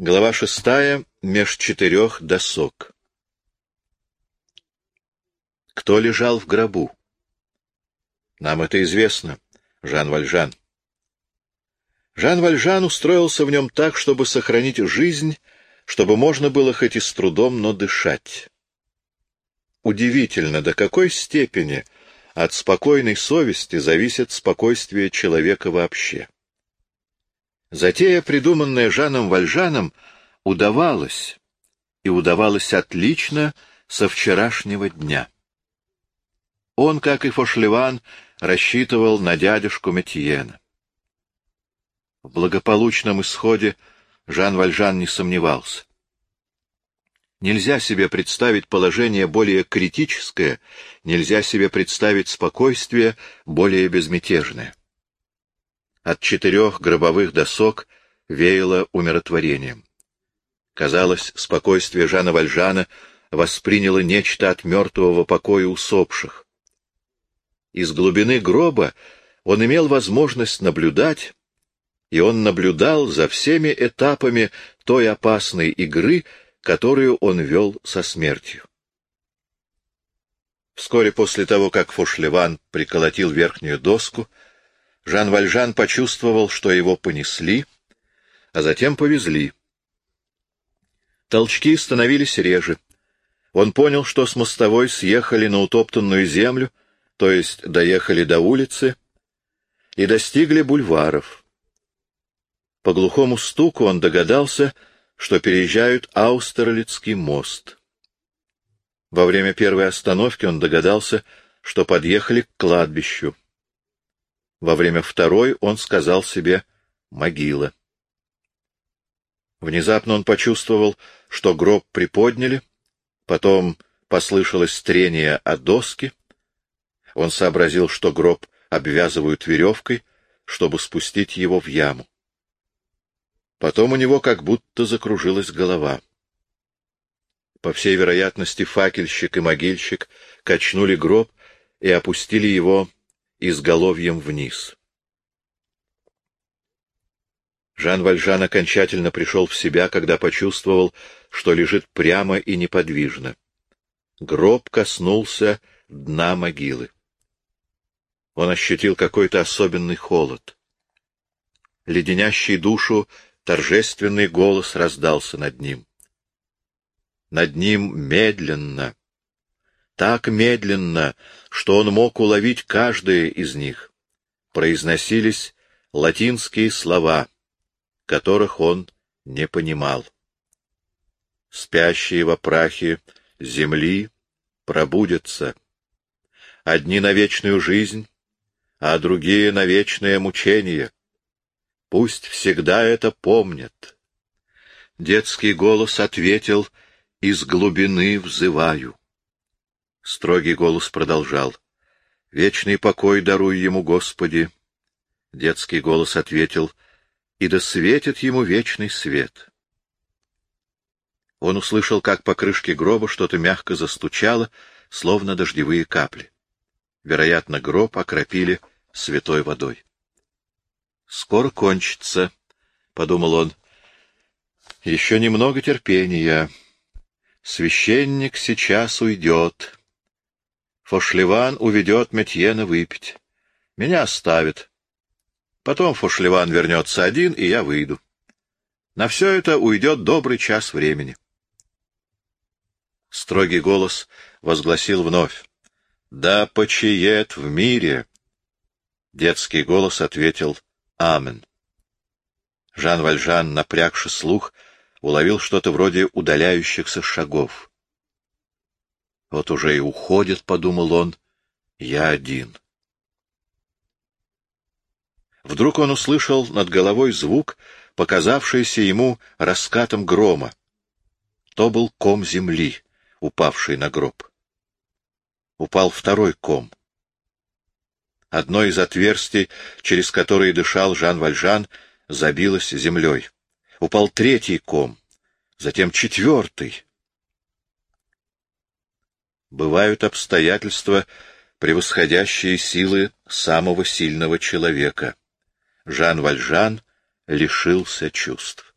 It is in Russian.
Глава шестая. Меж четырех досок. Кто лежал в гробу? Нам это известно. Жан Вальжан. Жан Вальжан устроился в нем так, чтобы сохранить жизнь, чтобы можно было хоть и с трудом, но дышать. Удивительно, до какой степени от спокойной совести зависит спокойствие человека вообще. Затея, придуманная Жаном Вальжаном, удавалась, и удавалась отлично со вчерашнего дня. Он, как и Фошлеван, рассчитывал на дядюшку Метьена. В благополучном исходе Жан Вальжан не сомневался. Нельзя себе представить положение более критическое, нельзя себе представить спокойствие более безмятежное. От четырех гробовых досок веяло умиротворением. Казалось, спокойствие Жана Вальжана восприняло нечто от мертвого покоя усопших. Из глубины гроба он имел возможность наблюдать, и он наблюдал за всеми этапами той опасной игры, которую он вел со смертью. Вскоре после того, как Фошлеван приколотил верхнюю доску, Жан Вальжан почувствовал, что его понесли, а затем повезли. Толчки становились реже. Он понял, что с мостовой съехали на утоптанную землю, то есть доехали до улицы, и достигли бульваров. По глухому стуку он догадался, что переезжают Аустерлицкий мост. Во время первой остановки он догадался, что подъехали к кладбищу. Во время второй он сказал себе «могила». Внезапно он почувствовал, что гроб приподняли, потом послышалось трение о доски. Он сообразил, что гроб обвязывают веревкой, чтобы спустить его в яму. Потом у него как будто закружилась голова. По всей вероятности, факельщик и могильщик качнули гроб и опустили его изголовьем вниз. Жан Вальжан окончательно пришел в себя, когда почувствовал, что лежит прямо и неподвижно. Гроб коснулся дна могилы. Он ощутил какой-то особенный холод. Леденящий душу торжественный голос раздался над ним. Над ним медленно, так медленно, что он мог уловить каждое из них. Произносились латинские слова, которых он не понимал. Спящие во прахе земли пробудятся. Одни на вечную жизнь, а другие на вечное мучение. Пусть всегда это помнят. Детский голос ответил «Из глубины взываю». Строгий голос продолжал. «Вечный покой даруй ему, Господи!» Детский голос ответил. «И да светит ему вечный свет!» Он услышал, как по крышке гроба что-то мягко застучало, словно дождевые капли. Вероятно, гроб окропили святой водой. «Скоро кончится», — подумал он. «Еще немного терпения. Священник сейчас уйдет. Фошлеван уведет Метьена выпить. Меня оставит. Потом Фошлеван вернется один, и я выйду. На все это уйдет добрый час времени. Строгий голос возгласил вновь. «Да почиет в мире!» Детский голос ответил «Амен». Жан Вальжан, напрягший слух, уловил что-то вроде удаляющихся шагов. Вот уже и уходит, — подумал он, — я один. Вдруг он услышал над головой звук, показавшийся ему раскатом грома. То был ком земли, упавший на гроб. Упал второй ком. Одно из отверстий, через которые дышал Жан Вальжан, забилось землей. Упал третий ком, затем четвертый. Бывают обстоятельства, превосходящие силы самого сильного человека. Жан Вальжан лишился чувств.